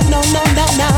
no, no, no, no.